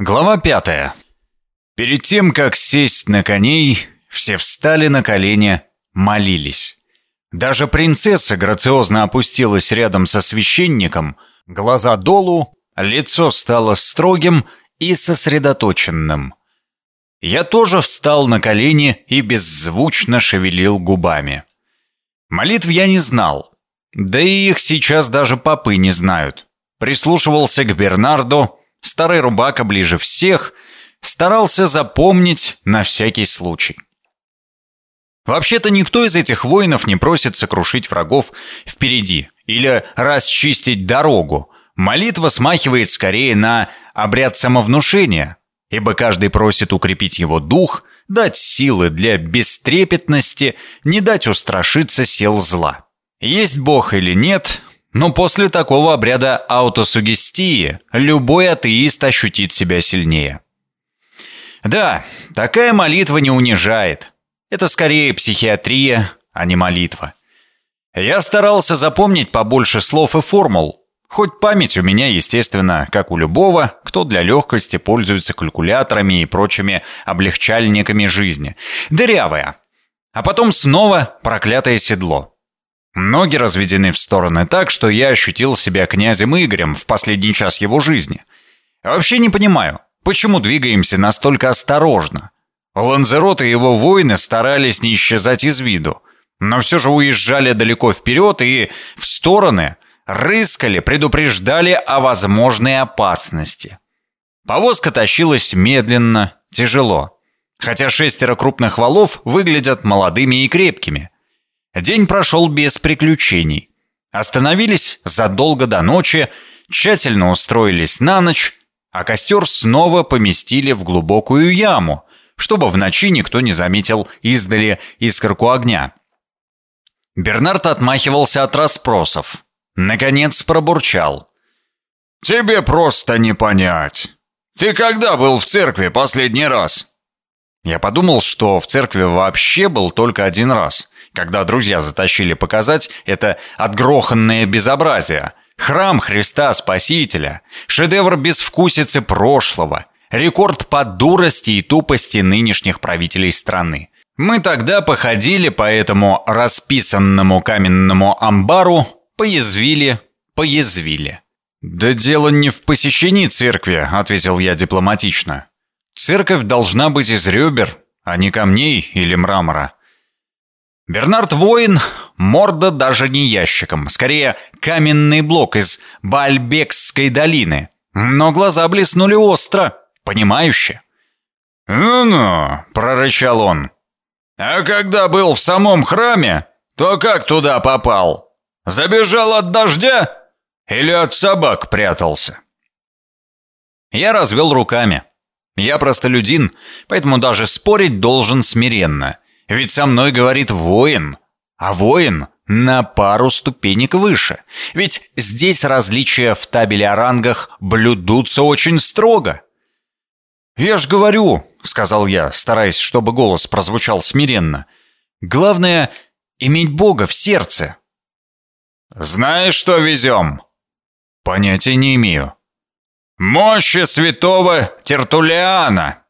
Глава пятая. Перед тем, как сесть на коней, все встали на колени, молились. Даже принцесса грациозно опустилась рядом со священником, глаза долу, лицо стало строгим и сосредоточенным. Я тоже встал на колени и беззвучно шевелил губами. Молитв я не знал, да и их сейчас даже попы не знают. Прислушивался к Бернарду, Старый рубака ближе всех старался запомнить на всякий случай. Вообще-то никто из этих воинов не просит сокрушить врагов впереди или расчистить дорогу. Молитва смахивает скорее на обряд самовнушения, ибо каждый просит укрепить его дух, дать силы для бестрепетности, не дать устрашиться сил зла. Есть Бог или нет, но после такого обряда аутосугестии любой атеист ощутит себя сильнее. Да, такая молитва не унижает. Это скорее психиатрия, а не молитва. Я старался запомнить побольше слов и формул. Хоть память у меня, естественно, как у любого, кто для легкости пользуется калькуляторами и прочими облегчальниками жизни. Дырявая. А потом снова проклятое седло. Ноги разведены в стороны так, что я ощутил себя князем Игорем в последний час его жизни. Вообще не понимаю, почему двигаемся настолько осторожно. Ланзерот и его воины старались не исчезать из виду, но все же уезжали далеко вперед и в стороны, рыскали, предупреждали о возможной опасности. Повозка тащилась медленно, тяжело, хотя шестеро крупных валов выглядят молодыми и крепкими – День прошел без приключений. Остановились задолго до ночи, тщательно устроились на ночь, а костер снова поместили в глубокую яму, чтобы в ночи никто не заметил издали искорку огня. Бернард отмахивался от расспросов. Наконец пробурчал. «Тебе просто не понять. Ты когда был в церкви последний раз?» Я подумал, что в церкви вообще был только один раз когда друзья затащили показать это отгроханное безобразие. Храм Христа Спасителя, шедевр безвкусицы прошлого, рекорд по дурости и тупости нынешних правителей страны. Мы тогда походили по этому расписанному каменному амбару, поязвили, поязвили. «Да дело не в посещении церкви», — ответил я дипломатично. «Церковь должна быть из ребер, а не камней или мрамора. Бернард Воин – морда даже не ящиком, скорее каменный блок из Бальбекской долины. Но глаза блеснули остро, понимающе. «Ну-ну», – прорычал он. «А когда был в самом храме, то как туда попал? Забежал от дождя или от собак прятался?» Я развел руками. Я простолюдин, поэтому даже спорить должен смиренно – ведь со мной говорит воин, а воин на пару ступенек выше. Ведь здесь различия в табеле о рангах блюдутся очень строго. «Я ж говорю», — сказал я, стараясь, чтобы голос прозвучал смиренно, «главное — иметь Бога в сердце». «Знаешь, что везем?» «Понятия не имею». «Мощи святого Тертулиана!»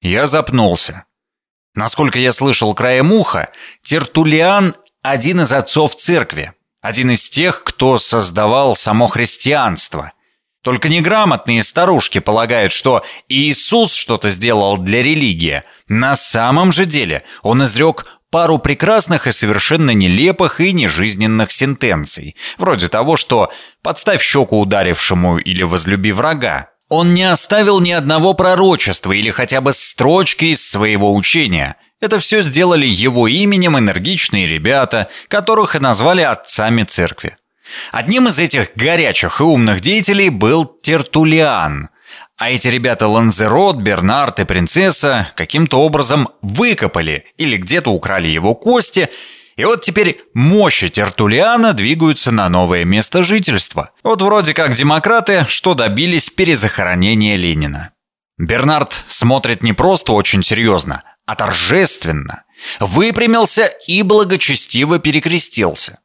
Я запнулся. Насколько я слышал краем уха, Тертулиан – один из отцов церкви, один из тех, кто создавал само христианство. Только неграмотные старушки полагают, что Иисус что-то сделал для религии. На самом же деле он изрек пару прекрасных и совершенно нелепых и нежизненных сентенций, вроде того, что «подставь щеку ударившему или возлюби врага», он не оставил ни одного пророчества или хотя бы строчки из своего учения. Это все сделали его именем энергичные ребята, которых и назвали отцами церкви. Одним из этих горячих и умных деятелей был Тертулиан. А эти ребята Ланзерот, Бернард и принцесса каким-то образом выкопали или где-то украли его кости – и вот теперь мощи Тертулиана двигаются на новое место жительства. Вот вроде как демократы, что добились перезахоронения Ленина. Бернард смотрит не просто очень серьезно, а торжественно. Выпрямился и благочестиво перекрестился.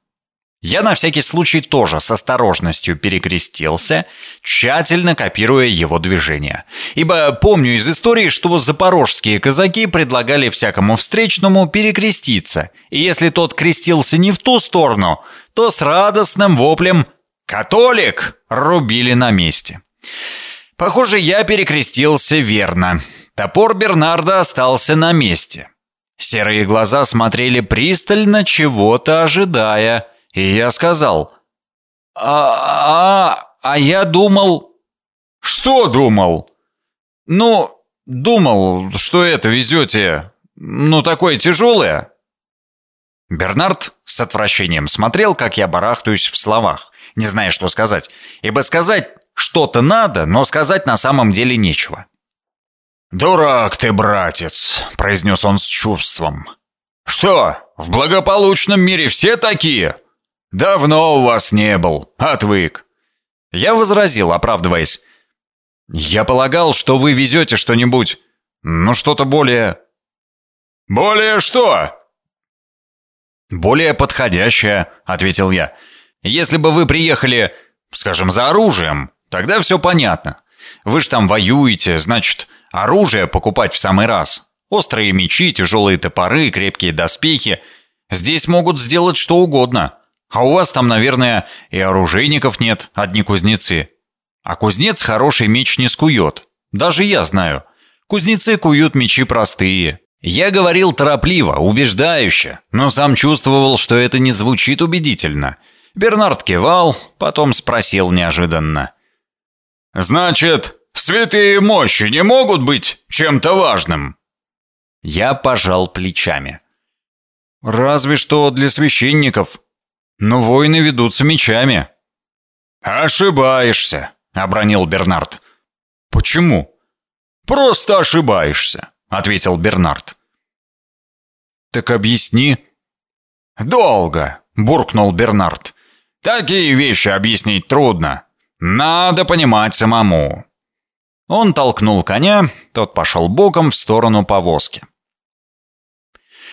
Я на всякий случай тоже с осторожностью перекрестился, тщательно копируя его движения. Ибо помню из истории, что запорожские казаки предлагали всякому встречному перекреститься, и если тот крестился не в ту сторону, то с радостным воплем «Католик!» рубили на месте. Похоже, я перекрестился верно. Топор Бернарда остался на месте. Серые глаза смотрели пристально, чего-то ожидая – и я сказал, «А, а, а я думал...» «Что думал?» «Ну, думал, что это везете, ну, такое тяжелое». Бернард с отвращением смотрел, как я барахтаюсь в словах, не зная, что сказать. Ибо сказать что-то надо, но сказать на самом деле нечего. «Дурак ты, братец!» — произнес он с чувством. «Что, в благополучном мире все такие?» «Давно у вас не был, отвык». Я возразил, оправдываясь. «Я полагал, что вы везете что-нибудь, ну что-то более...» «Более что?» «Более подходящее», — ответил я. «Если бы вы приехали, скажем, за оружием, тогда все понятно. Вы ж там воюете, значит, оружие покупать в самый раз. Острые мечи, тяжелые топоры, крепкие доспехи. Здесь могут сделать что угодно. А у вас там, наверное, и оружейников нет, одни кузнецы. А кузнец хороший меч не скует. Даже я знаю. Кузнецы куют мечи простые. Я говорил торопливо, убеждающе, но сам чувствовал, что это не звучит убедительно. Бернард кивал, потом спросил неожиданно. «Значит, святые мощи не могут быть чем-то важным?» Я пожал плечами. «Разве что для священников», но войны ведутся мечами». «Ошибаешься», — обронил Бернард. «Почему?» «Просто ошибаешься», — ответил Бернард. «Так объясни». «Долго», — буркнул Бернард. «Такие вещи объяснить трудно. Надо понимать самому». Он толкнул коня, тот пошел боком в сторону повозки.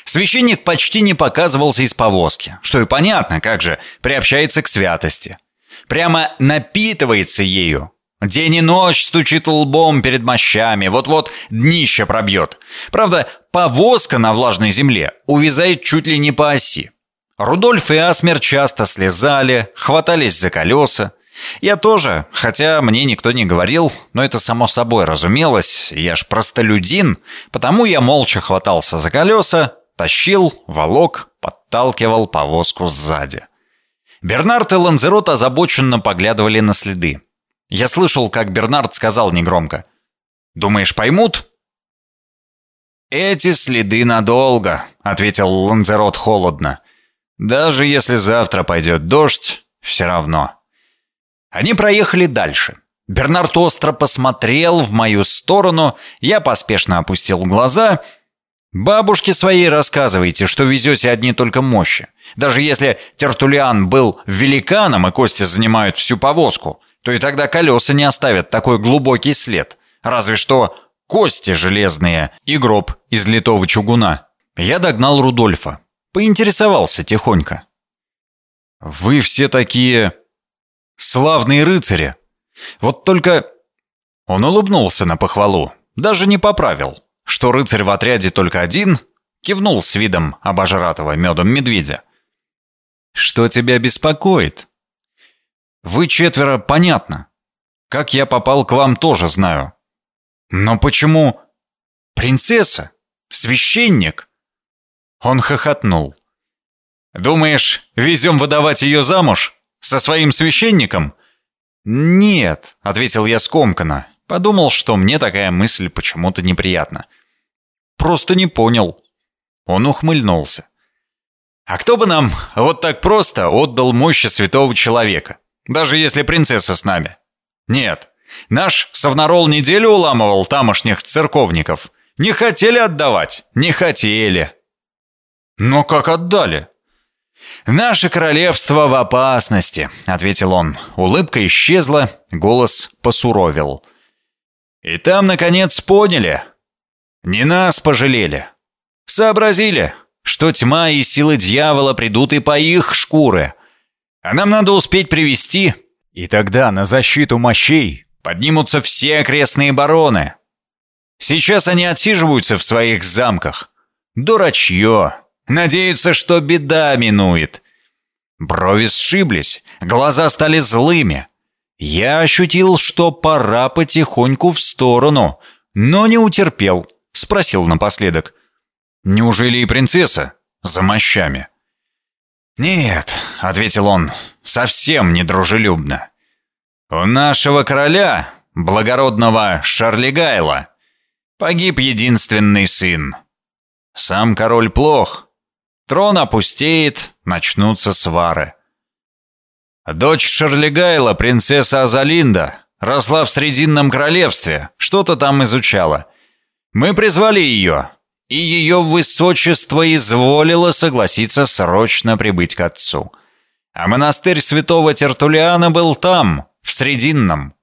Священник почти не показывался из повозки, что и понятно, как же, приобщается к святости. Прямо напитывается ею. День и ночь стучит лбом перед мощами, вот-вот днище пробьет. Правда, повозка на влажной земле увязает чуть ли не по оси. Рудольф и Асмер часто слезали, хватались за колеса. Я тоже, хотя мне никто не говорил, но это само собой разумелось, я ж простолюдин, потому я молча хватался за колеса, Тащил, волок, подталкивал повозку сзади. Бернард и Ланзерот озабоченно поглядывали на следы. Я слышал, как Бернард сказал негромко. «Думаешь, поймут?» «Эти следы надолго», — ответил Ланзерот холодно. «Даже если завтра пойдет дождь, все равно». Они проехали дальше. Бернард остро посмотрел в мою сторону, я поспешно опустил глаза — Бабушке своей рассказывайте, что везете одни только мощи. Даже если Тертулиан был великаном и кости занимают всю повозку, то и тогда колеса не оставят такой глубокий след. Разве что кости железные и гроб из литого чугуна. Я догнал Рудольфа. Поинтересовался тихонько. «Вы все такие... славные рыцари. Вот только...» Он улыбнулся на похвалу, даже не поправил что рыцарь в отряде только один, кивнул с видом обожратого медом медведя. «Что тебя беспокоит?» «Вы четверо, понятно. Как я попал к вам, тоже знаю. Но почему...» «Принцесса? Священник?» Он хохотнул. «Думаешь, везем выдавать ее замуж? Со своим священником?» «Нет», — ответил я скомканно. Подумал, что мне такая мысль почему-то неприятна. Просто не понял. Он ухмыльнулся. А кто бы нам вот так просто отдал мощи святого человека? Даже если принцесса с нами. Нет, наш Савнарол неделю уламывал тамошних церковников. Не хотели отдавать, не хотели. Но как отдали? «Наше королевство в опасности», — ответил он. Улыбка исчезла, голос посуровил. «И там, наконец, поняли, не нас пожалели. Сообразили, что тьма и силы дьявола придут и по их шкуры. А нам надо успеть привести, и тогда на защиту мощей поднимутся все окрестные бароны. Сейчас они отсиживаются в своих замках. Дурачье. Надеются, что беда минует. Брови сшиблись, глаза стали злыми. Я ощутил, что пора потихоньку в сторону, но не утерпел. Спросил напоследок. «Неужели и принцесса?» «За мощами». «Нет», — ответил он, — «совсем недружелюбно. У нашего короля, благородного Шарлигайла, погиб единственный сын. Сам король плох. Трон опустеет, начнутся свары. Дочь Шарлигайла, принцесса Азалинда, росла в Срединном королевстве, что-то там изучала. Мы призвали ее, и ее высочество изволило согласиться срочно прибыть к отцу. А монастырь святого Тертулиана был там, в Срединном.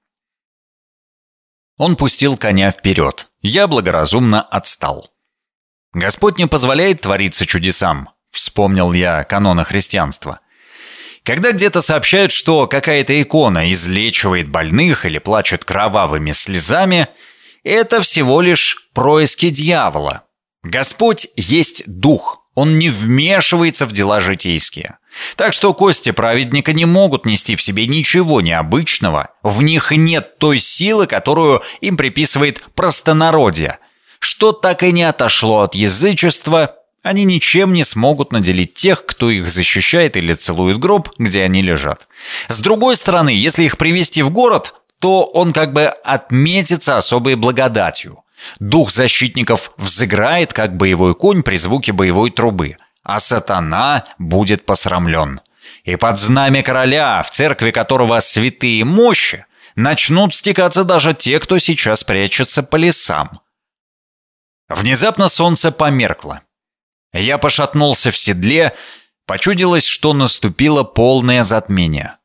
Он пустил коня вперед. Я благоразумно отстал. «Господь не позволяет твориться чудесам», — вспомнил я канона христианства. Когда где-то сообщают, что какая-то икона излечивает больных или плачет кровавыми слезами, это всего лишь происки дьявола, Господь есть дух, он не вмешивается в дела житейские. Так что кости праведника не могут нести в себе ничего необычного, в них нет той силы, которую им приписывает простонародье. Что так и не отошло от язычества, они ничем не смогут наделить тех, кто их защищает или целует гроб, где они лежат. С другой стороны, если их привести в город, то он как бы отметится особой благодатью. Дух защитников взыграет, как боевой конь при звуке боевой трубы, а сатана будет посрамлен. И под знамя короля, в церкви которого святые мощи, начнут стекаться даже те, кто сейчас прячется по лесам. Внезапно солнце померкло. Я пошатнулся в седле, почудилось, что наступило полное затмение.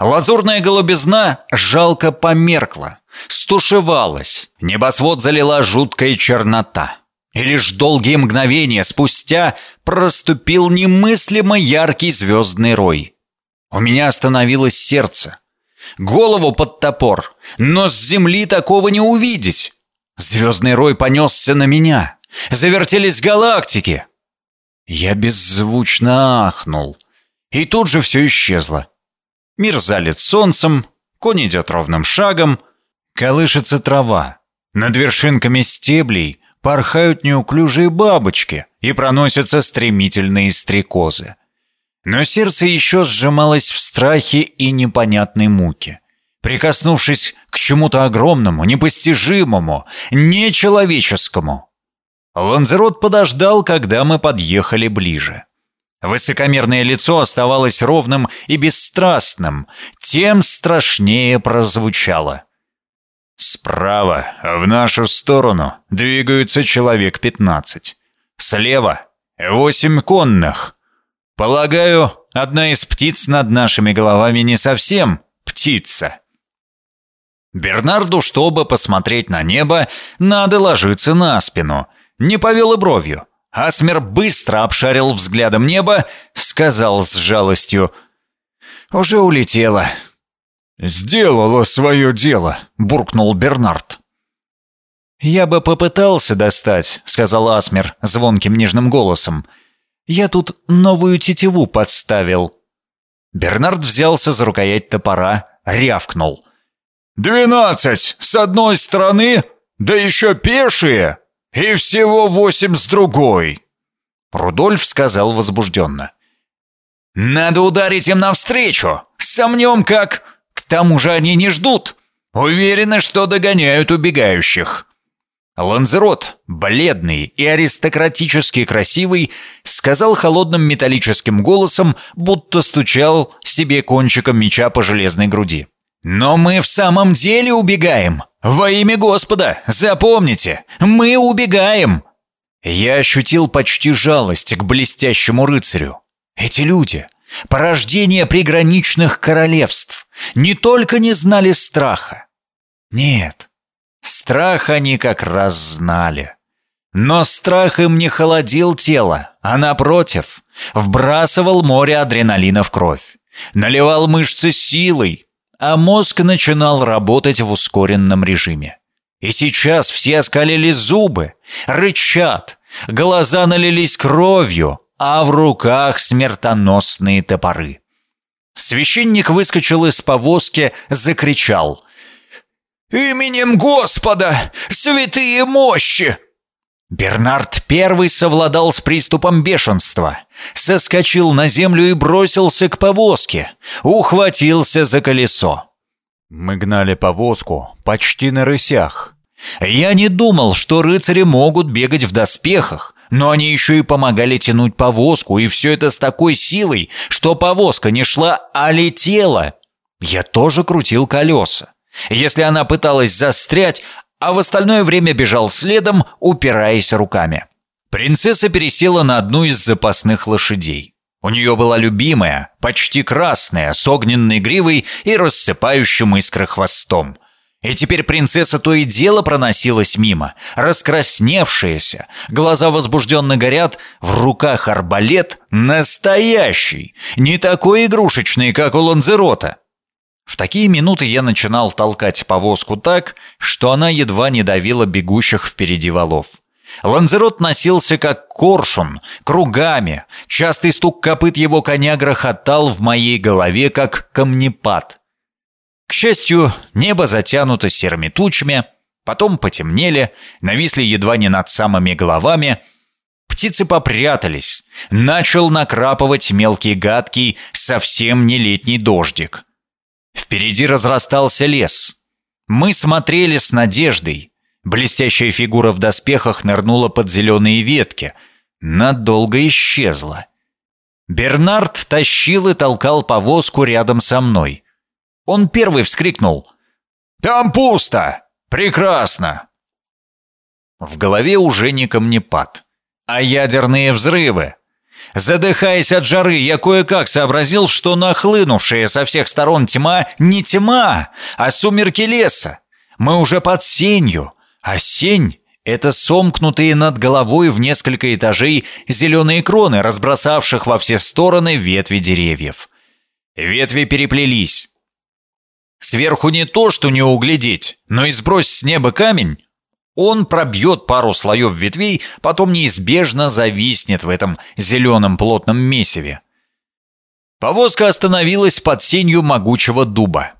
Лазурная голубизна жалко померкла, стушевалась, небосвод залила жуткая чернота. И лишь долгие мгновения спустя проступил немыслимо яркий звездный рой. У меня остановилось сердце. Голову под топор, но с земли такого не увидеть. Звездный рой понесся на меня. Завертелись галактики. Я беззвучно ахнул. И тут же все исчезло. Мир залит солнцем, конь идет ровным шагом, колышется трава. Над вершинками стеблей порхают неуклюжие бабочки и проносятся стремительные стрекозы. Но сердце еще сжималось в страхе и непонятной муке. Прикоснувшись к чему-то огромному, непостижимому, нечеловеческому. Ланзерот подождал, когда мы подъехали ближе. Высокомерное лицо оставалось ровным и бесстрастным, тем страшнее прозвучало. Справа, в нашу сторону, двигаются человек пятнадцать. Слева — восемь конных. Полагаю, одна из птиц над нашими головами не совсем птица. Бернарду, чтобы посмотреть на небо, надо ложиться на спину. Не повел и бровью. Асмер быстро обшарил взглядом небо, сказал с жалостью. «Уже улетела». «Сделала свое дело», — буркнул Бернард. «Я бы попытался достать», — сказал Асмер звонким нежным голосом. «Я тут новую тетиву подставил». Бернард взялся за рукоять топора, рявкнул. «Двенадцать с одной стороны, да еще пешие!» «И всего восемь с другой!» Рудольф сказал возбужденно. «Надо ударить им навстречу! Сомнем как! К тому же они не ждут! Уверены, что догоняют убегающих!» Ланзерот, бледный и аристократически красивый, сказал холодным металлическим голосом, будто стучал себе кончиком меча по железной груди. «Но мы в самом деле убегаем! Во имя Господа! Запомните! Мы убегаем!» Я ощутил почти жалость к блестящему рыцарю. Эти люди, порождение приграничных королевств, не только не знали страха. Нет, страх они как раз знали. Но страх им не холодил тело, а напротив, вбрасывал море адреналина в кровь. наливал мышцы силой, а мозг начинал работать в ускоренном режиме. И сейчас все оскалили зубы, рычат, глаза налились кровью, а в руках смертоносные топоры. Священник выскочил из повозки, закричал. «Именем Господа! Святые мощи!» Бернард первый совладал с приступом бешенства, соскочил на землю и бросился к повозке, ухватился за колесо. Мы гнали повозку почти на рысях. Я не думал, что рыцари могут бегать в доспехах, но они еще и помогали тянуть повозку, и все это с такой силой, что повозка не шла, а летела. Я тоже крутил колеса. Если она пыталась застрять, а в остальное время бежал следом, упираясь руками. Принцесса пересела на одну из запасных лошадей. У нее была любимая, почти красная, с огненной гривой и рассыпающим искры хвостом. И теперь принцесса то и дело проносилась мимо, раскрасневшаяся, глаза возбужденно горят, в руках арбалет настоящий, не такой игрушечный, как у Ланзерота. В такие минуты я начинал толкать повозку так, что она едва не давила бегущих впереди валов. Ланзерот носился как коршун, кругами. Частый стук копыт его коня грохотал в моей голове, как камнепад. К счастью, небо затянуто серыми тучами, потом потемнели, нависли едва не над самыми головами. Птицы попрятались. Начал накрапывать мелкий гадкий, совсем не летний дождик. Впереди разрастался лес. Мы смотрели с надеждой. Блестящая фигура в доспехах нырнула под зеленые ветки. Надолго исчезла. Бернард тащил и толкал повозку рядом со мной. Он первый вскрикнул. «Там пусто! Прекрасно!» В голове уже не камнепад, а ядерные взрывы. Задыхаясь от жары, я кое-как сообразил, что нахлынувшая со всех сторон тьма не тьма, а сумерки леса. Мы уже под сенью, а сень — это сомкнутые над головой в несколько этажей зеленые кроны, разбросавших во все стороны ветви деревьев. Ветви переплелись. Сверху не то, что не углядеть, но и сбрось с неба камень, он пробьет пару слоев ветвей, потом неизбежно зависнет в этом зеленом плотном месиве. Повозка остановилась под сенью могучего дуба.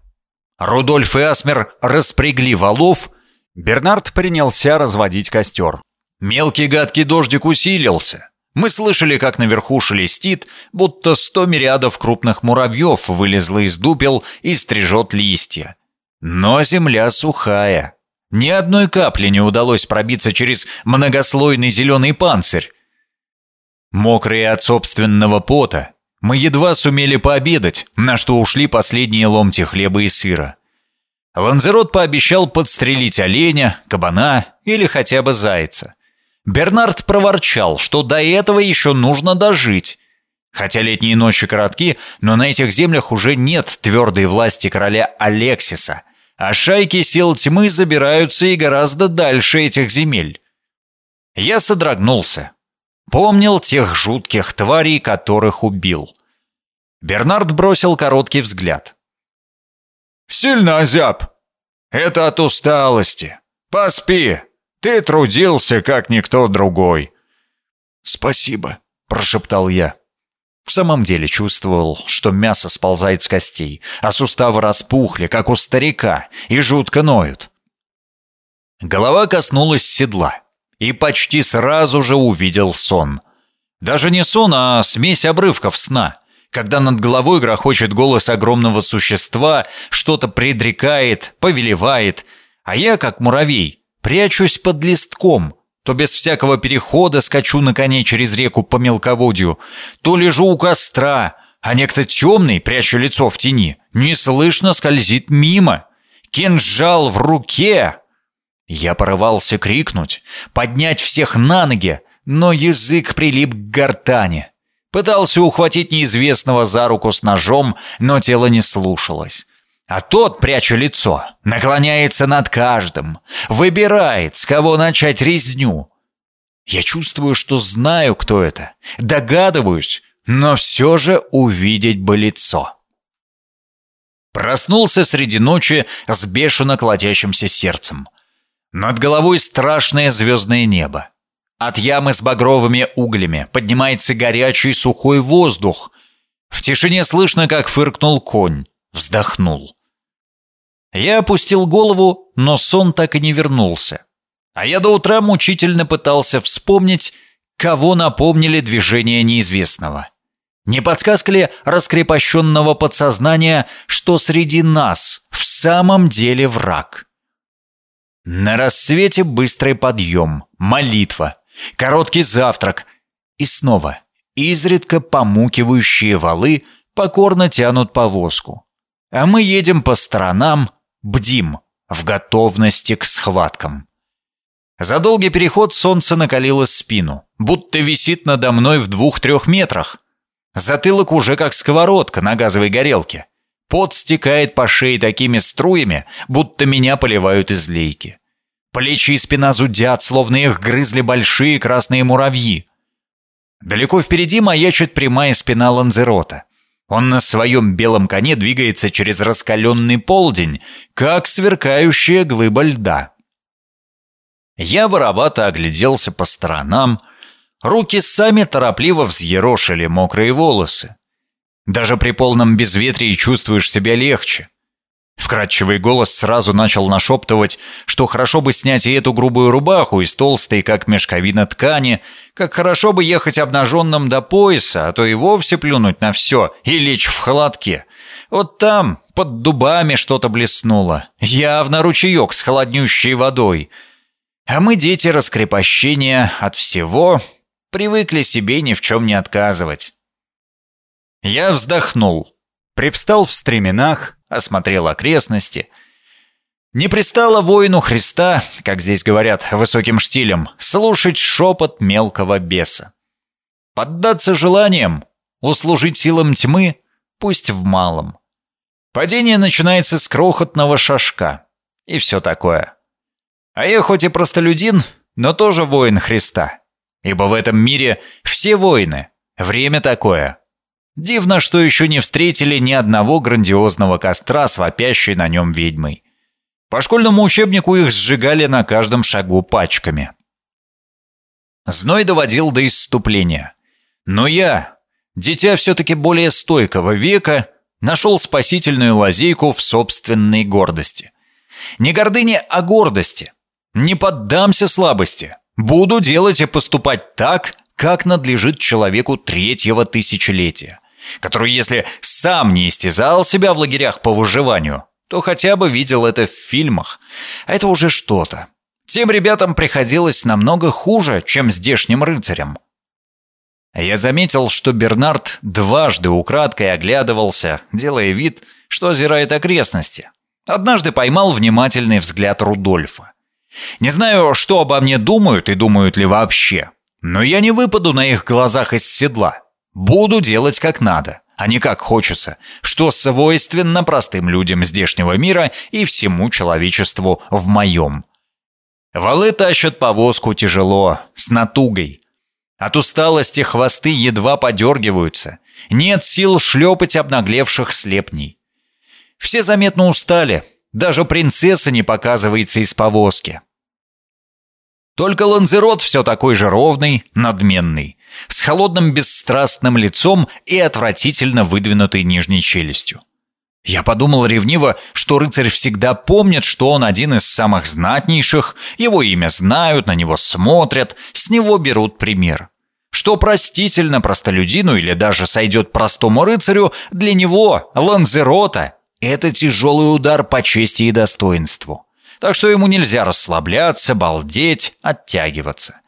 Рудольф и Асмер распрягли валов, Бернард принялся разводить костер. Мелкий гадкий дождик усилился. Мы слышали, как наверху шелестит, будто сто мириадов крупных муравьев вылезло из дупел и стрижет листья. Но земля сухая. Ни одной капли не удалось пробиться через многослойный зеленый панцирь. Мокрые от собственного пота, мы едва сумели пообедать, на что ушли последние ломти хлеба и сыра. Ланзерот пообещал подстрелить оленя, кабана или хотя бы зайца. Бернард проворчал, что до этого еще нужно дожить. Хотя летние ночи коротки, но на этих землях уже нет твердой власти короля Алексиса – а шайки сил тьмы забираются и гораздо дальше этих земель. Я содрогнулся. Помнил тех жутких тварей, которых убил. Бернард бросил короткий взгляд. «Сильно озяб. Это от усталости. Поспи. Ты трудился, как никто другой». «Спасибо», — прошептал я. В самом деле чувствовал, что мясо сползает с костей, а суставы распухли, как у старика, и жутко ноют. Голова коснулась седла, и почти сразу же увидел сон. Даже не сон, а смесь обрывков сна, когда над головой грохочет голос огромного существа, что-то предрекает, повелевает, а я, как муравей, прячусь под листком — то без всякого перехода скачу на коне через реку по мелководью, то лежу у костра, а некто темный, пряча лицо в тени, неслышно скользит мимо. Кинжал в руке! Я порывался крикнуть, поднять всех на ноги, но язык прилип к гортани. Пытался ухватить неизвестного за руку с ножом, но тело не слушалось. А тот, пряча лицо, наклоняется над каждым, выбирает, с кого начать резню. Я чувствую, что знаю, кто это, догадываюсь, но все же увидеть бы лицо. Проснулся среди ночи с бешено колотящимся сердцем. Над головой страшное звездное небо. От ямы с багровыми углями поднимается горячий сухой воздух. В тишине слышно, как фыркнул конь, вздохнул. Я опустил голову, но сон так и не вернулся. А я до утра мучительно пытался вспомнить, кого напомнили движения неизвестного. Не подсказка ли раскрепощенного подсознания, что среди нас в самом деле враг? На рассвете быстрый подъем, молитва, короткий завтрак и снова изредка помукивающие валы покорно тянут повозку. А мы едем по сторонам, бдим, в готовности к схваткам. За долгий переход солнце накалило спину, будто висит надо мной в двух-трех метрах. Затылок уже как сковородка на газовой горелке. Пот стекает по шее такими струями, будто меня поливают из лейки. Плечи и спина зудят, словно их грызли большие красные муравьи. Далеко впереди маячит прямая спина Ланзерота. Он на своем белом коне двигается через раскаленный полдень, как сверкающая глыба льда. Я воровато огляделся по сторонам, Руки сами торопливо взъерошили мокрые волосы. Даже при полном безветрии чувствуешь себя легче. Вкрадчивый голос сразу начал нашептывать, что хорошо бы снять и эту грубую рубаху из толстой, как мешковина ткани, как хорошо бы ехать обнаженным до пояса, а то и вовсе плюнуть на все и лечь в холодке. Вот там, под дубами что-то блеснуло. Явно ручеек с холоднющей водой. А мы дети раскрепощения от всего Привыкли себе ни в чем не отказывать. Я вздохнул, привстал в стременах, осмотрел окрестности. Не пристало воину Христа, как здесь говорят высоким штилем, слушать шепот мелкого беса. Поддаться желаниям, услужить силам тьмы, пусть в малом. Падение начинается с крохотного шажка и все такое. А я хоть и простолюдин, но тоже воин Христа. Ибо в этом мире все войны. Время такое. Дивно, что еще не встретили ни одного грандиозного костра с вопящей на нем ведьмой. По школьному учебнику их сжигали на каждом шагу пачками. Зной доводил до исступления. Но я, дитя все-таки более стойкого века, нашел спасительную лазейку в собственной гордости. Не гордыне, а гордости. Не поддамся слабости. Буду делать и поступать так, как надлежит человеку третьего тысячелетия, который, если сам не истязал себя в лагерях по выживанию, то хотя бы видел это в фильмах. А это уже что-то. Тем ребятам приходилось намного хуже, чем здешним рыцарям. Я заметил, что Бернард дважды украдкой оглядывался, делая вид, что озирает окрестности. Однажды поймал внимательный взгляд Рудольфа. Не знаю, что обо мне думают и думают ли вообще, но я не выпаду на их глазах из седла. Буду делать как надо, а не как хочется, что свойственно простым людям здешнего мира и всему человечеству в моем. Валы тащат повозку тяжело, с натугой. От усталости хвосты едва подергиваются. Нет сил шлепать обнаглевших слепней. Все заметно устали, даже принцесса не показывается из повозки. Только Ланзерот все такой же ровный, надменный, с холодным бесстрастным лицом и отвратительно выдвинутой нижней челюстью. Я подумал ревниво, что рыцарь всегда помнит, что он один из самых знатнейших, его имя знают, на него смотрят, с него берут пример. Что простительно простолюдину или даже сойдет простому рыцарю, для него, Ланзерота, это тяжелый удар по чести и достоинству. Так что ему нельзя расслабляться, балдеть, оттягиваться.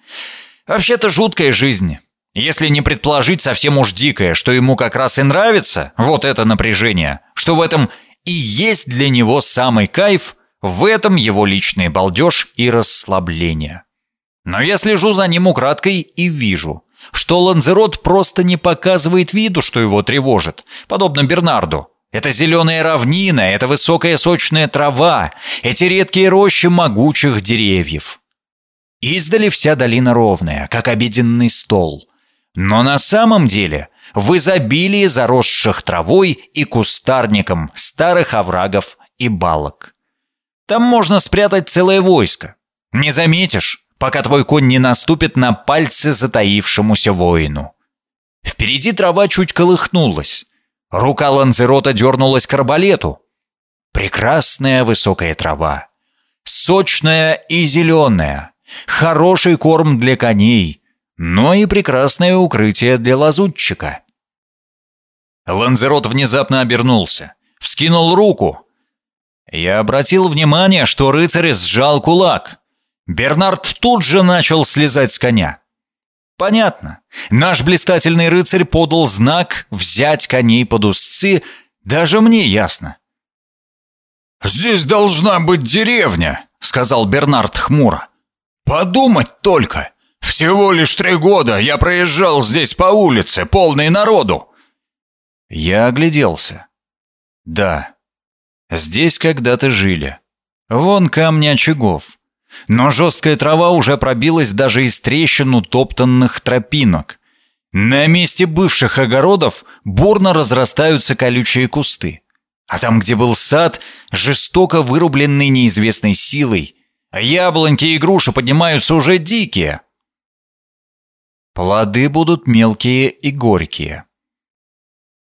Вообще-то жуткая жизнь. Если не предположить совсем уж дикое, что ему как раз и нравится, вот это напряжение, что в этом и есть для него самый кайф, в этом его личный балдеж и расслабление. Но я слежу за ним украдкой и вижу, что Ланзерот просто не показывает виду, что его тревожит, подобно Бернарду, это зеленая равнина, это высокая сочная трава, эти редкие рощи могучих деревьев. Издали вся долина ровная, как обеденный стол. Но на самом деле в изобилии заросших травой и кустарником старых оврагов и балок. Там можно спрятать целое войско. Не заметишь, пока твой конь не наступит на пальцы затаившемуся воину. Впереди трава чуть колыхнулась. Рука Ланзерота дернулась к арбалету. Прекрасная высокая трава. Сочная и зеленая. Хороший корм для коней, но и прекрасное укрытие для лазутчика. Ланзерот внезапно обернулся, вскинул руку. Я обратил внимание, что рыцарь сжал кулак. Бернард тут же начал слезать с коня. Понятно. Наш блистательный рыцарь подал знак взять коней под узцы, даже мне ясно. «Здесь должна быть деревня», — сказал Бернард хмуро. «Подумать только! Всего лишь три года я проезжал здесь по улице, полной народу!» Я огляделся. «Да, здесь когда-то жили. Вон камни очагов. Но жесткая трава уже пробилась даже из трещин утоптанных тропинок. На месте бывших огородов бурно разрастаются колючие кусты. А там, где был сад, жестоко вырубленный неизвестной силой, яблоньки и груши поднимаются уже дикие. Плоды будут мелкие и горькие.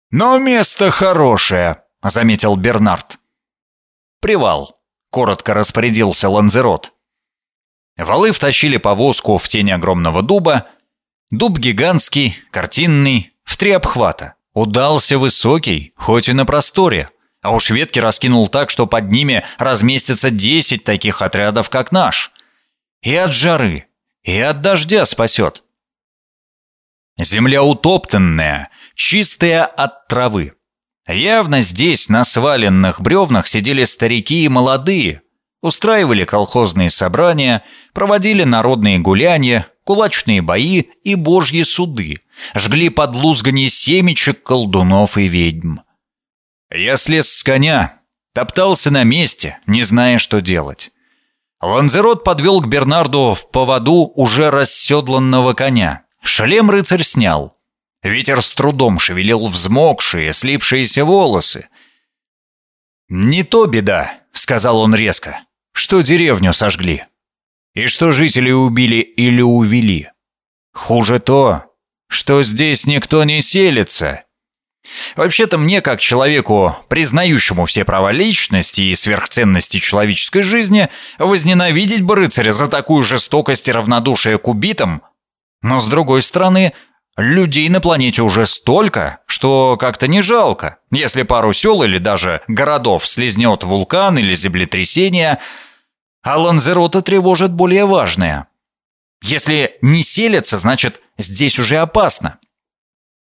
«Но место хорошее», — заметил Бернард. «Привал», — коротко распорядился Ланзерот. Валы втащили повозку в тень огромного дуба. Дуб гигантский, картинный, в три обхвата. Удался высокий, хоть и на просторе. А уж ветки раскинул так, что под ними разместится десять таких отрядов, как наш. И от жары, и от дождя спасет. Земля утоптанная, чистая от травы. Явно здесь, на сваленных бревнах, сидели старики и молодые, устраивали колхозные собрания, проводили народные гуляния, кулачные бои и божьи суды, жгли под лузганье семечек колдунов и ведьм. Я слез с коня, топтался на месте, не зная, что делать. Ланзерот подвел к Бернарду в поводу уже расседланного коня. Шлем рыцарь снял. Ветер с трудом шевелил взмокшие, слипшиеся волосы. «Не то беда», — сказал он резко, — «что деревню сожгли. И что жители убили или увели. Хуже то, что здесь никто не селится, Вообще-то мне, как человеку, признающему все права личности и сверхценности человеческой жизни, возненавидеть бы рыцаря за такую жестокость и равнодушие к убитым. Но с другой стороны, людей на планете уже столько, что как-то не жалко, если пару сел или даже городов слезнет вулкан или землетрясение, а Ланзерота тревожит более важное. Если не селятся, значит, здесь уже опасно.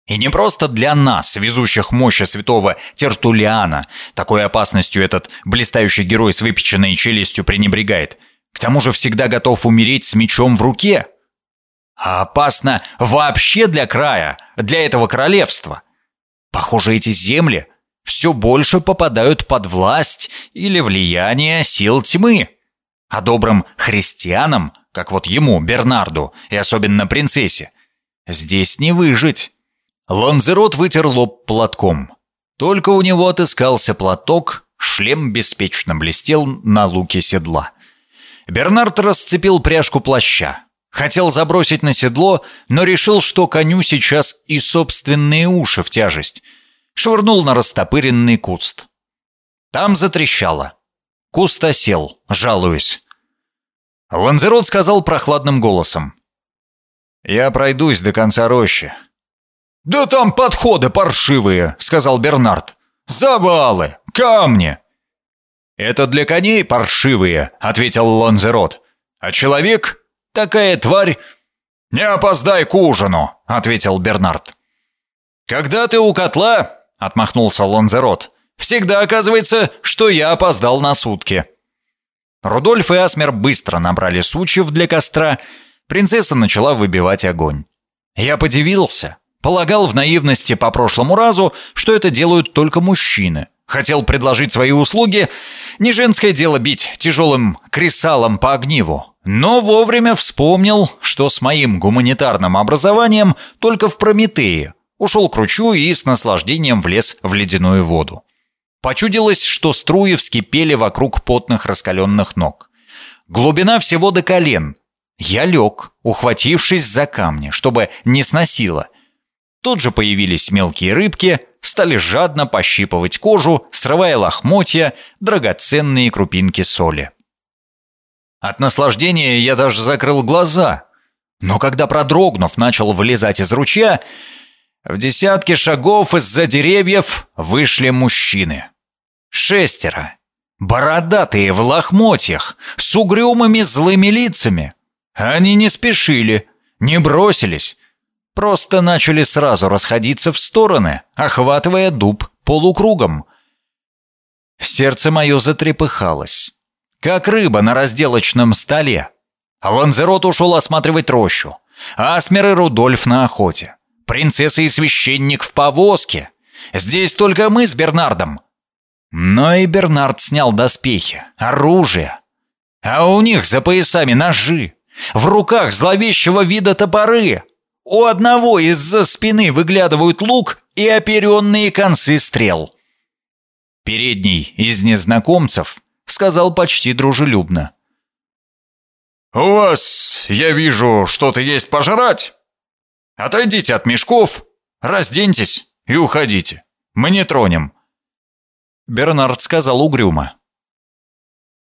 И не просто для нас, везущих мощи святого Тертулиана. Такой опасностью этот блистающий герой с выпеченной челюстью пренебрегает. К тому же всегда готов умереть с мечом в руке. А опасно вообще для края, для этого королевства. Похоже, эти земли все больше попадают под власть или влияние сил тьмы. А добрым христианам, как вот ему, Бернарду, и особенно принцессе, здесь не выжить. Ланзерот вытер лоб платком. Только у него отыскался платок, шлем беспечно блестел на луке седла. Бернард расцепил пряжку плаща. Хотел забросить на седло, но решил, что коню сейчас и собственные уши в тяжесть. Швырнул на растопыренный куст. Там затрещало. Куст осел, жалуясь. Ланзерот сказал прохладным голосом. «Я пройдусь до конца рощи. «Да там подходы паршивые», — сказал Бернард. «Завалы, камни». «Это для коней паршивые», — ответил Ланзерот. «А человек? Такая тварь...» «Не опоздай к ужину», — ответил Бернард. «Когда ты у котла», — отмахнулся Ланзерот, «всегда оказывается, что я опоздал на сутки». Рудольф и Асмер быстро набрали сучьев для костра. Принцесса начала выбивать огонь. Я подивился. Полагал в наивности по прошлому разу, что это делают только мужчины. Хотел предложить свои услуги. Не женское дело бить тяжелым кресалом по огниву. Но вовремя вспомнил, что с моим гуманитарным образованием только в Прометее ушел к ручью и с наслаждением влез в ледяную воду. Почудилось, что струи вскипели вокруг потных раскаленных ног. Глубина всего до колен. Я лег, ухватившись за камни, чтобы не сносило. Тут же появились мелкие рыбки, стали жадно пощипывать кожу, срывая лохмотья, драгоценные крупинки соли. От наслаждения я даже закрыл глаза. Но когда, продрогнув, начал вылезать из ручья, в десятке шагов из-за деревьев вышли мужчины. Шестеро. Бородатые в лохмотьях, с угрюмыми злыми лицами. Они не спешили, не бросились. Просто начали сразу расходиться в стороны, охватывая дуб полукругом. Сердце мое затрепыхалось, как рыба на разделочном столе. Ланзерот ушел осматривать рощу, Асмер и Рудольф на охоте принцесса и священник в повозке. Здесь только мы с Бернардом. Но и Бернард снял доспехи, оружие. А у них за поясами ножи, в руках зловещего вида топоры. У одного из-за спины выглядывают лук и оперенные концы стрел. Передний из незнакомцев сказал почти дружелюбно. «У вас, я вижу, что-то есть пожрать?» Отойдите от мешков, разденьтесь и уходите. Мы не тронем». Бернард сказал угрюмо.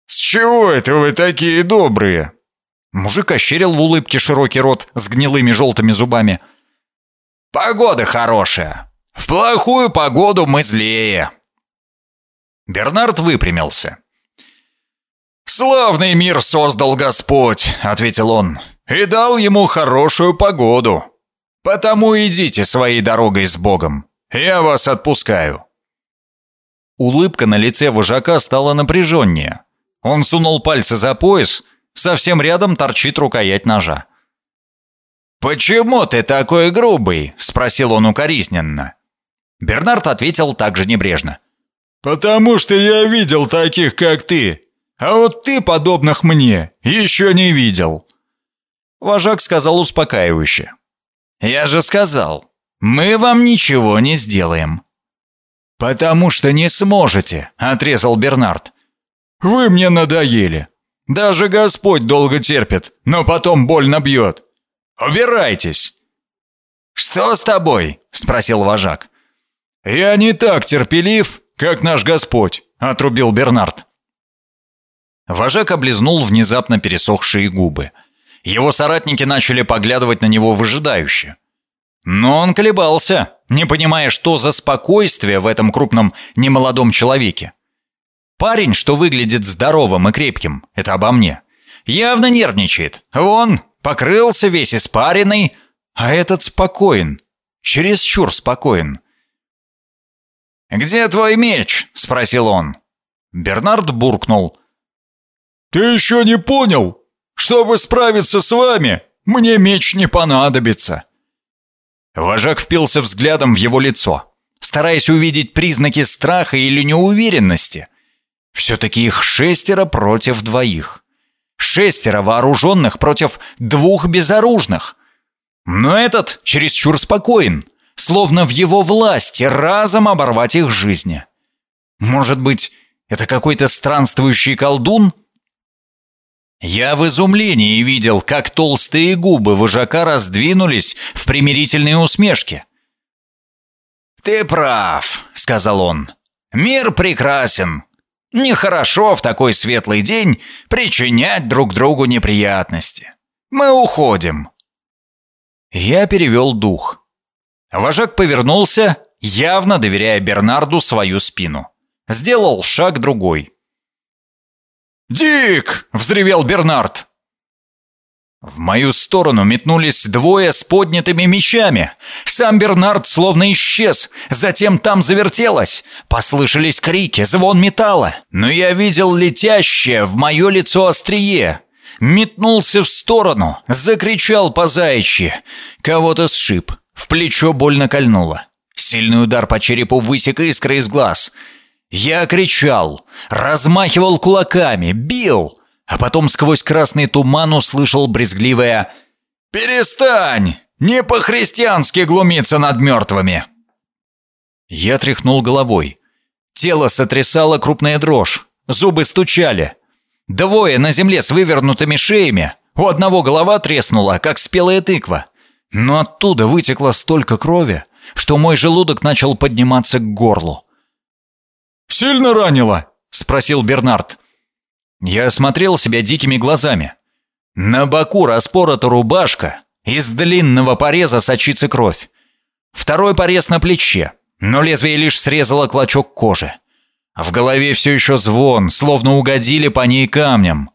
«С чего это вы такие добрые?» Мужик ощерил в улыбке широкий рот с гнилыми желтыми зубами. «Погода хорошая. В плохую погоду мы злее». Бернард выпрямился. «Славный мир создал Господь», — ответил он, — «и дал ему хорошую погоду. Потому идите своей дорогой с Богом. Я вас отпускаю». Улыбка на лице вожака стала напряженнее. Он сунул пальцы за пояс, совсем рядом торчит рукоять ножа. «Почему ты такой грубый?» – спросил он укоризненно. Бернард ответил также небрежно. «Потому что я видел таких, как ты, а вот ты, подобных мне, еще не видел». Вожак сказал успокаивающе. «Я же сказал, мы вам ничего не сделаем». «Потому что не сможете», — отрезал Бернард. «Вы мне надоели. Даже Господь долго терпит, но потом больно бьет. Убирайтесь!» «Что с тобой?» — спросил вожак. «Я не так терпелив, как наш Господь», — отрубил Бернард. Вожак облизнул внезапно пересохшие губы. Его соратники начали поглядывать на него выжидающе. Но он колебался, не понимая, что за спокойствие в этом крупном немолодом человеке. Парень, что выглядит здоровым и крепким, это обо мне, явно нервничает. Вон, покрылся весь испаренный, а этот спокоен, чересчур спокоен. «Где твой меч?» — спросил он. Бернард буркнул. «Ты еще не понял? Чтобы справиться с вами, мне меч не понадобится». Вожак впился взглядом в его лицо, стараясь увидеть признаки страха или неуверенности. Все-таки их шестеро против двоих. Шестеро вооруженных против двух безоружных. Но этот чересчур спокоен, словно в его власти разом оборвать их жизни. Может быть, это какой-то странствующий колдун – я в изумлении видел, как толстые губы вожака раздвинулись в примирительные усмешки. «Ты прав», — сказал он. «Мир прекрасен. Нехорошо в такой светлый день причинять друг другу неприятности. Мы уходим». Я перевел дух. Вожак повернулся, явно доверяя Бернарду свою спину. Сделал шаг другой. «Дик!» — взревел Бернард. В мою сторону метнулись двое с поднятыми мечами. Сам Бернард словно исчез, затем там завертелось. Послышались крики, звон металла. Но я видел летящее в мое лицо острие. Метнулся в сторону, закричал по заячьи. Кого-то сшиб, в плечо больно кольнуло. Сильный удар по черепу высек искры из глаз — я кричал, размахивал кулаками, бил, а потом сквозь красный туман услышал брезгливое «Перестань! Не по-христиански глумиться над мертвыми!» Я тряхнул головой. Тело сотрясало крупная дрожь, зубы стучали. Двое на земле с вывернутыми шеями. У одного голова треснула, как спелая тыква. Но оттуда вытекло столько крови, что мой желудок начал подниматься к горлу. «Сильно ранило?» — спросил Бернард. Я осмотрел себя дикими глазами. На боку распорота рубашка, из длинного пореза сочится кровь. Второй порез на плече, но лезвие лишь срезало клочок кожи. В голове все еще звон, словно угодили по ней камнем.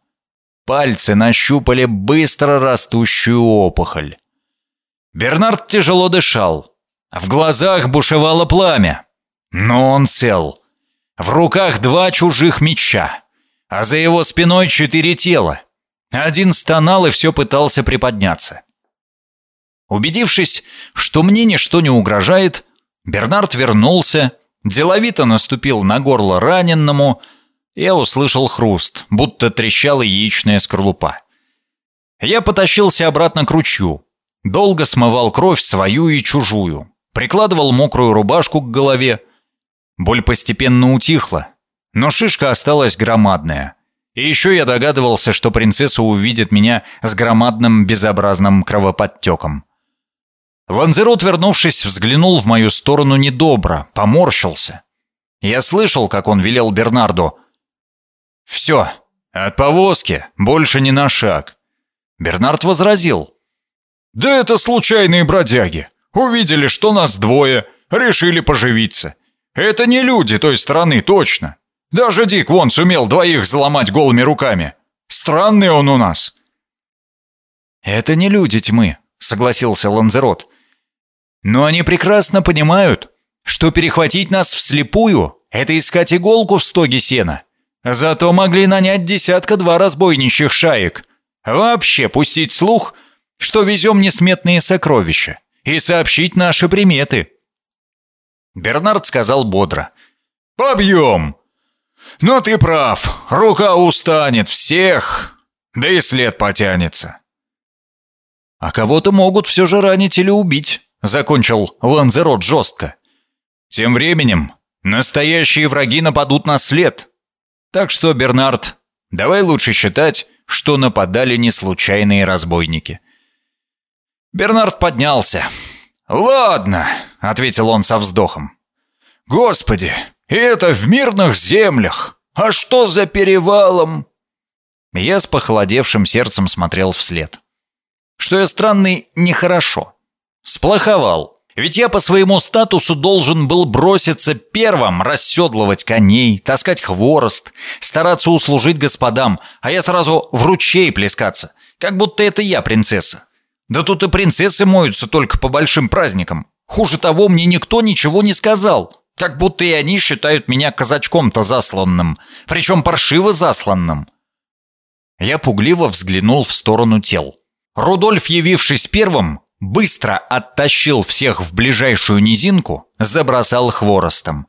Пальцы нащупали быстро растущую опухоль. Бернард тяжело дышал. В глазах бушевало пламя. Но он цел. В руках два чужих меча, а за его спиной четыре тела. Один стонал и все пытался приподняться. Убедившись, что мне ничто не угрожает, Бернард вернулся, деловито наступил на горло раненному. Я услышал хруст, будто трещала яичная скорлупа. Я потащился обратно к ручью, долго смывал кровь свою и чужую, прикладывал мокрую рубашку к голове. Боль постепенно утихла, но шишка осталась громадная. И еще я догадывался, что принцесса увидит меня с громадным безобразным кровоподтеком. Ланзерот, вернувшись, взглянул в мою сторону недобро, поморщился. Я слышал, как он велел Бернарду. «Все, от повозки больше не на шаг». Бернард возразил. «Да это случайные бродяги. Увидели, что нас двое, решили поживиться. Это не люди той страны, точно. Даже Дик вон сумел двоих взломать голыми руками. Странный он у нас». «Это не люди тьмы», — согласился Ланзерот. Но они прекрасно понимают, что перехватить нас вслепую — это искать иголку в стоге сена. Зато могли нанять десятка-два разбойничьих шаек. Вообще пустить слух, что везем несметные сокровища, и сообщить наши приметы. Бернард сказал бодро. «Побьем! Но ты прав, рука устанет всех, да и след потянется». «А кого-то могут все же ранить или убить», закончил Ланзерот жестко. Тем временем настоящие враги нападут на след. Так что, Бернард, давай лучше считать, что нападали не случайные разбойники. Бернард поднялся. «Ладно», — ответил он со вздохом. «Господи, это в мирных землях! А что за перевалом?» Я с похолодевшим сердцем смотрел вслед. Что я странный, нехорошо. Сплоховал. Ведь я по своему статусу должен был броситься первым, расседлывать коней, таскать хворост, стараться услужить господам, а я сразу в ручей плескаться, как будто это я принцесса. Да тут и принцессы моются только по большим праздникам. Хуже того, мне никто ничего не сказал, как будто и они считают меня казачком-то засланным, причем паршиво засланным. Я пугливо взглянул в сторону тел. Рудольф, явившись первым, быстро оттащил всех в ближайшую низинку, забросал хворостом.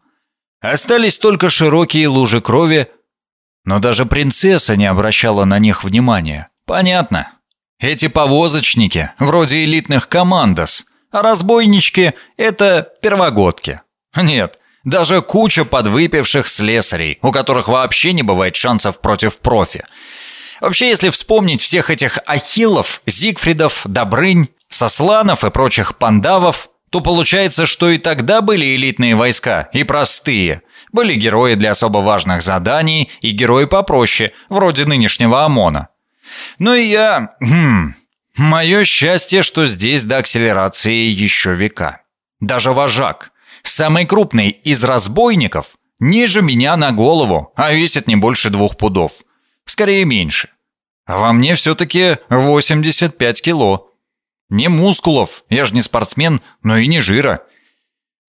Остались только широкие лужи крови, но даже принцесса не обращала на них внимания. Понятно. Эти повозочники, вроде элитных командос, а разбойнички — это первогодки. Нет, даже куча подвыпивших слесарей, у которых вообще не бывает шансов против профи. Вообще, если вспомнить всех этих ахиллов, Зигфридов, Добрынь, Сосланов и прочих пандавов, то получается, что и тогда были элитные войска, и простые. Были герои для особо важных заданий и герои попроще, вроде нынешнего ОМОНа. Ну и я... Хм, мое счастье, что здесь до акселерации еще века. Даже вожак, самый крупный из разбойников, ниже меня на голову, а весит не больше двух пудов. Скорее меньше. А во мне все-таки 85 кило. Не мускулов, я же не спортсмен, но и не жира.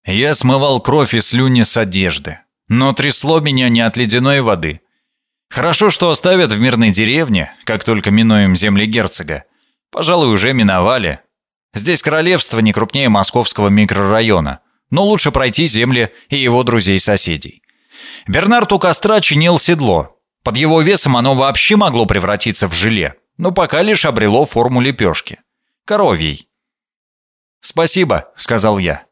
Я смывал кровь и слюни с одежды, но трясло меня не от ледяной воды. Хорошо, что оставят в мирной деревне, как только минуем земли герцога. Пожалуй, уже миновали. Здесь королевство не крупнее московского микрорайона, но лучше пройти земли и его друзей-соседей. Бернард у костра чинил седло. Под его весом оно вообще могло превратиться в желе, но пока лишь обрело форму лепешки коровьей. «Спасибо», — сказал я.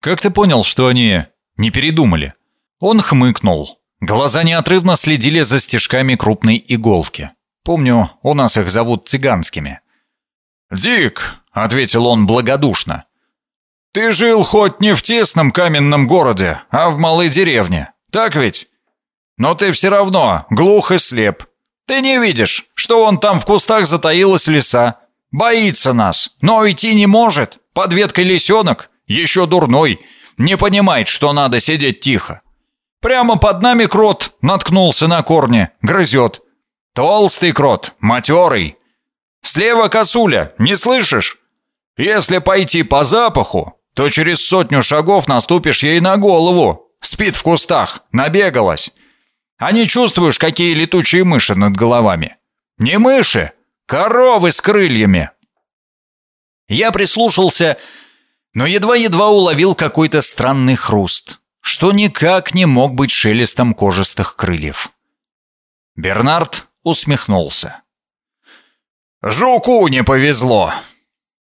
«Как ты понял, что они не передумали?» Он хмыкнул. Глаза неотрывно следили за стежками крупной иголки. Помню, у нас их зовут цыганскими. «Дик», — ответил он благодушно, — «ты жил хоть не в тесном каменном городе, а в малой деревне, так ведь? Но ты все равно глух и слеп. Ты не видишь, что он там в кустах затаилась лиса. Боится нас, но уйти не может. Под веткой лисенок, еще дурной, не понимает, что надо сидеть тихо. Прямо под нами крот наткнулся на корни, грызет. Толстый крот, матерый. Слева косуля, не слышишь? Если пойти по запаху, то через сотню шагов наступишь ей на голову. Спит в кустах, набегалась. А не чувствуешь, какие летучие мыши над головами? Не мыши, коровы с крыльями. Я прислушался, но едва-едва уловил какой-то странный хруст, что никак не мог быть шелестом кожистых крыльев. Бернард усмехнулся. «Жуку не повезло.